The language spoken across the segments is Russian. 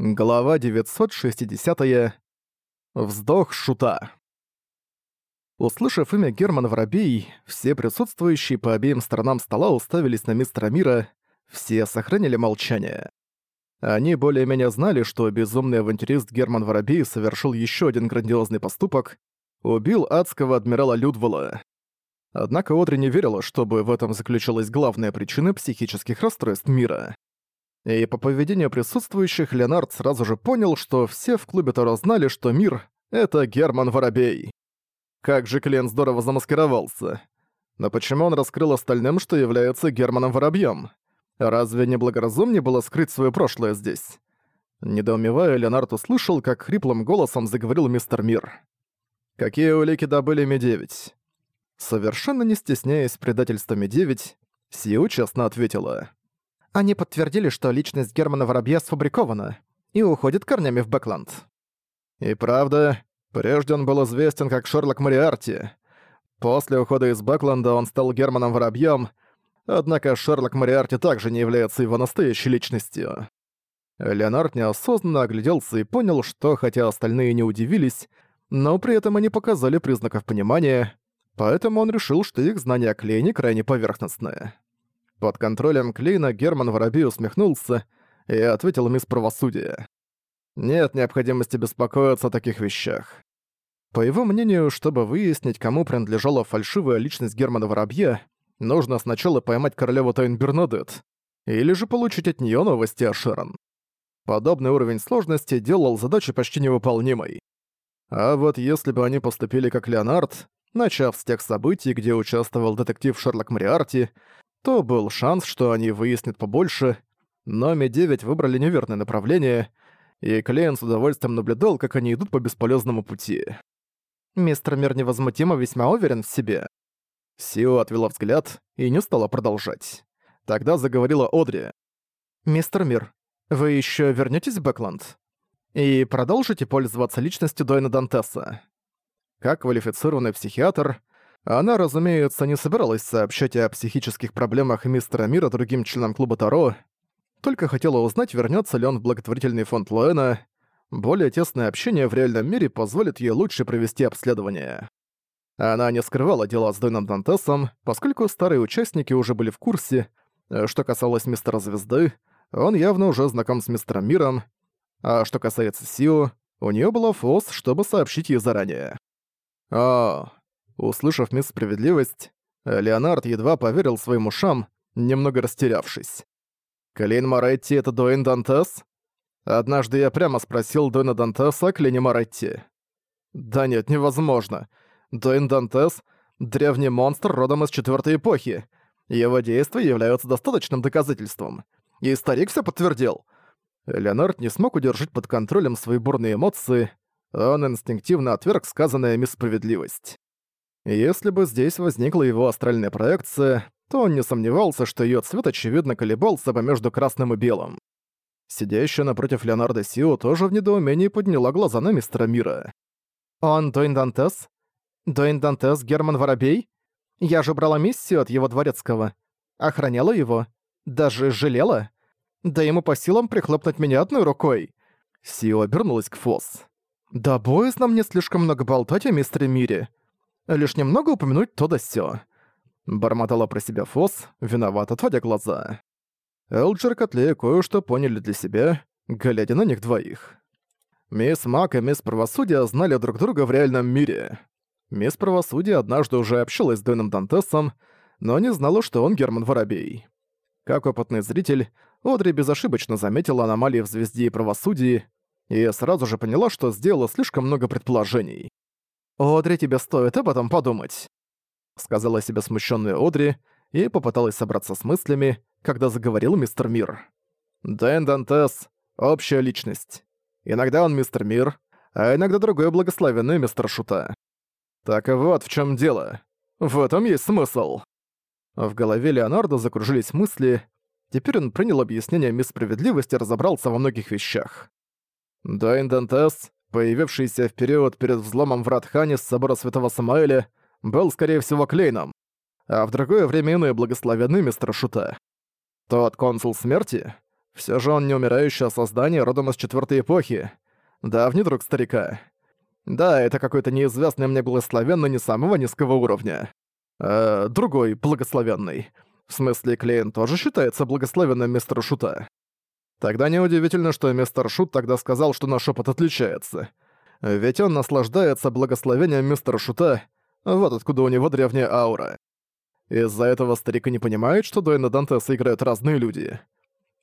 Глава 960. -я. Вздох шута. Услышав имя Герман Воробей, все присутствующие по обеим сторонам стола уставились на мистера Мира, все сохранили молчание. Они более-менее знали, что безумный авантюрист Герман Воробей совершил еще один грандиозный поступок – убил адского адмирала Людвола. Однако Одри не верила, чтобы в этом заключалась главная причина психических расстройств мира. И по поведению присутствующих Леонард сразу же понял, что все в клубе Таро знали, что мир — это Герман Воробей. Как же Клен здорово замаскировался. Но почему он раскрыл остальным, что является Германом Воробьем? Разве не благоразумнее было скрыть свое прошлое здесь? Недоумевая, Леонард услышал, как хриплым голосом заговорил мистер Мир. «Какие улики добыли Ми-9?» Совершенно не стесняясь предательства Ми-9, Сиу честно ответила они подтвердили, что личность Германа Воробья сфабрикована и уходит корнями в Бэкланд. И правда, прежде он был известен как Шерлок Мориарти. После ухода из Бэкланда он стал Германом Воробьем, однако Шерлок Мориарти также не является его настоящей личностью. Леонард неосознанно огляделся и понял, что хотя остальные не удивились, но при этом они показали признаков понимания, поэтому он решил, что их знания о Клейне крайне поверхностное. Под контролем Клина Герман Воробей усмехнулся и ответил мисс правосудия. Нет необходимости беспокоиться о таких вещах. По его мнению, чтобы выяснить, кому принадлежала фальшивая личность Германа Воробья, нужно сначала поймать королеву Тайн Бернадет, или же получить от нее новости о Шерон. Подобный уровень сложности делал задачу почти невыполнимой. А вот если бы они поступили как Леонард, начав с тех событий, где участвовал детектив Шерлок Мариарти, то был шанс, что они выяснят побольше, но Ми-9 выбрали неверное направление, и Клейн с удовольствием наблюдал, как они идут по бесполезному пути. Мистер Мир невозмутимо весьма уверен в себе. Сио отвела взгляд и не стала продолжать. Тогда заговорила Одри. «Мистер Мир, вы еще вернетесь в Бэкланд? И продолжите пользоваться личностью Дойна Дантеса?» Как квалифицированный психиатр, она, разумеется, не собиралась сообщать о психических проблемах мистера Мира другим членам клуба Таро, только хотела узнать, вернется ли он в благотворительный фонд Лоэна. Более тесное общение в реальном мире позволит ей лучше провести обследование. Она не скрывала дела с Дойном Дантесом, поскольку старые участники уже были в курсе. Э, что касалось мистера Звезды, он явно уже знаком с мистером Миром. А что касается Сио, у нее была ФОС, чтобы сообщить ей заранее. «О, Услышав мисс Справедливость, э, Леонард едва поверил своим ушам, немного растерявшись. «Клин Моретти — это Дуэйн Дантес?» Однажды я прямо спросил Дуэйна Дантеса о Клине Моретти. «Да нет, невозможно. Дуэйн Дантес — древний монстр родом из Четвертой Эпохи. Его действия являются достаточным доказательством. И старик все подтвердил». Леонард не смог удержать под контролем свои бурные эмоции, он инстинктивно отверг сказанное миссправедливость. Если бы здесь возникла его астральная проекция, то он не сомневался, что ее цвет очевидно колебался бы между красным и белым. Сидящая напротив Леонардо Сио тоже в недоумении подняла глаза на мистера Мира. «Он Дойн Дантес? Дойн Дантес Герман Воробей? Я же брала миссию от его дворецкого. Охраняла его. Даже жалела. Да ему по силам прихлопнуть меня одной рукой». Сио обернулась к Фосс. «Да боязно мне слишком много болтать о мистере Мире лишь немного упомянуть то да сё. Бормотала про себя Фос, виноват, отводя глаза. Элджер Котлея кое-что поняли для себя, глядя на них двоих. Мисс Мак и Мисс Правосудия знали друг друга в реальном мире. Мисс Правосудия однажды уже общалась с Дуэном Дантесом, но не знала, что он Герман Воробей. Как опытный зритель, Одри безошибочно заметила аномалии в «Звезде и правосудии» и сразу же поняла, что сделала слишком много предположений. «Одри, тебе стоит об этом подумать», — сказала себе смущенная Одри и попыталась собраться с мыслями, когда заговорил мистер Мир. «Дэн Дантес — общая личность. Иногда он мистер Мир, а иногда другой благословенный мистер Шута. Так вот в чем дело. В этом есть смысл». В голове Леонардо закружились мысли, теперь он принял объяснение мисс справедливости и разобрался во многих вещах. Дайн Дантес появившийся в период перед взломом врат Хани с собора Святого Самаэля, был, скорее всего, Клейном, а в другое время иной благословенный мистер Шута. Тот консул смерти, все же он не умирающее а создание родом из четвертой эпохи, давний друг старика. Да, это какой-то неизвестный мне благословенный не самого низкого уровня. Э, другой благословенный. В смысле, Клейн тоже считается благословенным мистера Шута. Тогда неудивительно, что мистер Шут тогда сказал, что наш опыт отличается. Ведь он наслаждается благословением мистера Шута, вот откуда у него древняя аура. Из-за этого старика не понимает, что Дуэна Дантеса играют разные люди.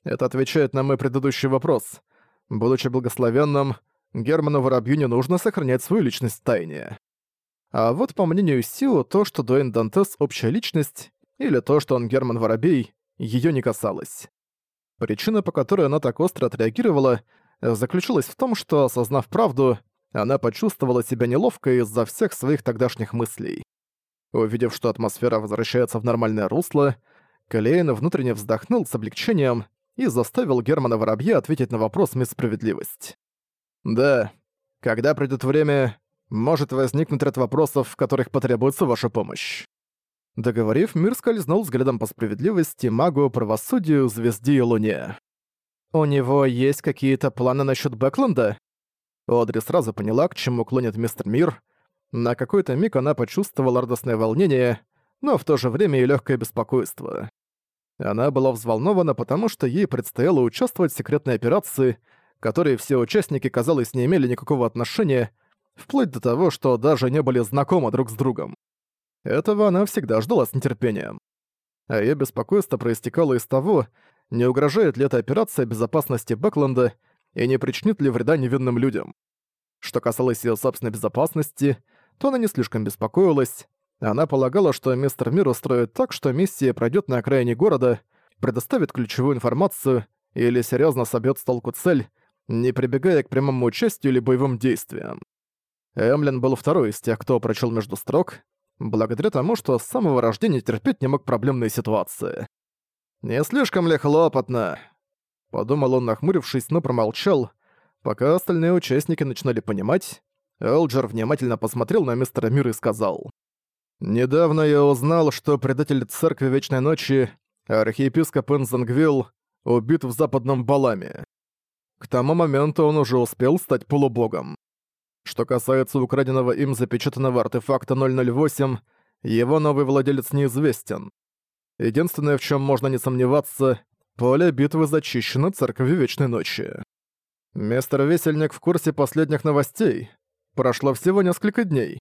Это отвечает на мой предыдущий вопрос. Будучи благословенным, Герману Воробью не нужно сохранять свою личность в тайне. А вот по мнению Сио, то, что Дуэйн Дантес — общая личность, или то, что он Герман Воробей, ее не касалось. Причина, по которой она так остро отреагировала, э, заключалась в том, что, осознав правду, она почувствовала себя неловко из-за всех своих тогдашних мыслей. Увидев, что атмосфера возвращается в нормальное русло, Калейн внутренне вздохнул с облегчением и заставил Германа Воробья ответить на вопрос «Мисс Справедливость». «Да, когда придет время, может возникнуть ряд вопросов, в которых потребуется ваша помощь. Договорив, мир скользнул взглядом по справедливости, магу, правосудию, звезде и луне. «У него есть какие-то планы насчет Бэкленда?» Одри сразу поняла, к чему клонит мистер Мир. На какой-то миг она почувствовала радостное волнение, но в то же время и легкое беспокойство. Она была взволнована, потому что ей предстояло участвовать в секретной операции, которой все участники, казалось, не имели никакого отношения, вплоть до того, что даже не были знакомы друг с другом. Этого она всегда ждала с нетерпением. А ее беспокойство проистекало из того, не угрожает ли эта операция безопасности Бэкленда и не причинит ли вреда невинным людям. Что касалось ее собственной безопасности, то она не слишком беспокоилась. Она полагала, что мистер Мир устроит так, что миссия пройдет на окраине города, предоставит ключевую информацию или серьезно собьет с толку цель, не прибегая к прямому участию или боевым действиям. Эмлин был второй из тех, кто прочел между строк, благодаря тому, что с самого рождения терпеть не мог проблемные ситуации. «Не слишком ли хлопотно?» Подумал он, нахмурившись, но промолчал. Пока остальные участники начинали понимать, Элджер внимательно посмотрел на мистера Мира и сказал. «Недавно я узнал, что предатель Церкви Вечной Ночи, архиепископ Энзангвилл убит в Западном Баламе. К тому моменту он уже успел стать полубогом. Что касается украденного им запечатанного артефакта 008, его новый владелец неизвестен. Единственное, в чем можно не сомневаться, поле битвы зачищено церковью Вечной Ночи. Мистер Весельник в курсе последних новостей. Прошло всего несколько дней.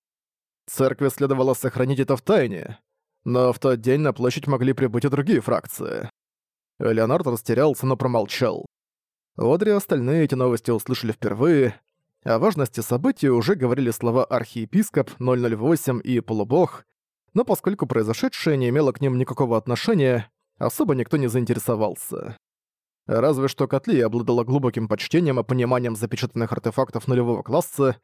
Церкви следовало сохранить это в тайне, но в тот день на площадь могли прибыть и другие фракции. Леонард растерялся, но промолчал. Одри и остальные эти новости услышали впервые, о важности события уже говорили слова архиепископ 008 и полубог, но поскольку произошедшее не имело к ним никакого отношения, особо никто не заинтересовался. Разве что Котли обладала глубоким почтением и пониманием запечатанных артефактов нулевого класса,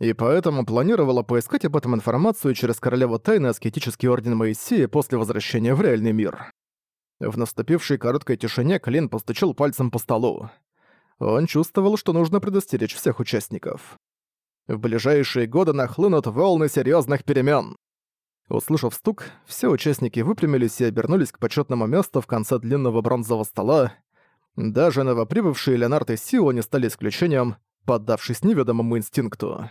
и поэтому планировала поискать об этом информацию через Королеву Тайны Аскетический Орден Моисея после возвращения в реальный мир. В наступившей короткой тишине Клин постучал пальцем по столу он чувствовал, что нужно предостеречь всех участников. В ближайшие годы нахлынут волны серьезных перемен. Услышав стук, все участники выпрямились и обернулись к почетному месту в конце длинного бронзового стола. Даже новоприбывшие Леонард и Сио не стали исключением, поддавшись неведомому инстинкту.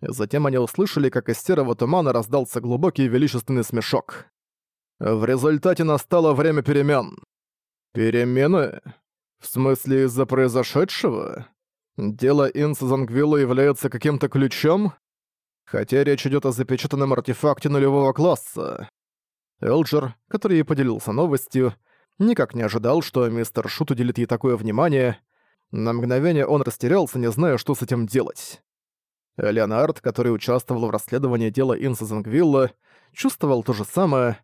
Затем они услышали, как из серого тумана раздался глубокий величественный смешок. В результате настало время перемен. Перемены? В смысле, из-за произошедшего? Дело Инса Зангвилла является каким-то ключом? Хотя речь идет о запечатанном артефакте нулевого класса. Элджер, который и поделился новостью, никак не ожидал, что мистер Шут уделит ей такое внимание. На мгновение он растерялся, не зная, что с этим делать. Леонард, который участвовал в расследовании дела Инса Зангвилла, чувствовал то же самое,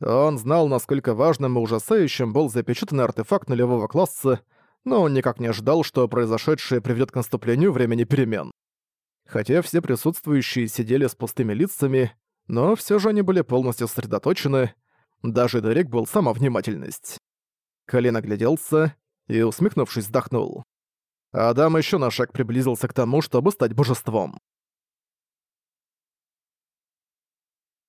он знал, насколько важным и ужасающим был запечатанный артефакт нулевого класса, но он никак не ожидал, что произошедшее приведет к наступлению времени перемен. Хотя все присутствующие сидели с пустыми лицами, но все же они были полностью сосредоточены, даже Дерек был сама внимательность. Колин огляделся и, усмехнувшись, вздохнул. Адам еще на шаг приблизился к тому, чтобы стать божеством.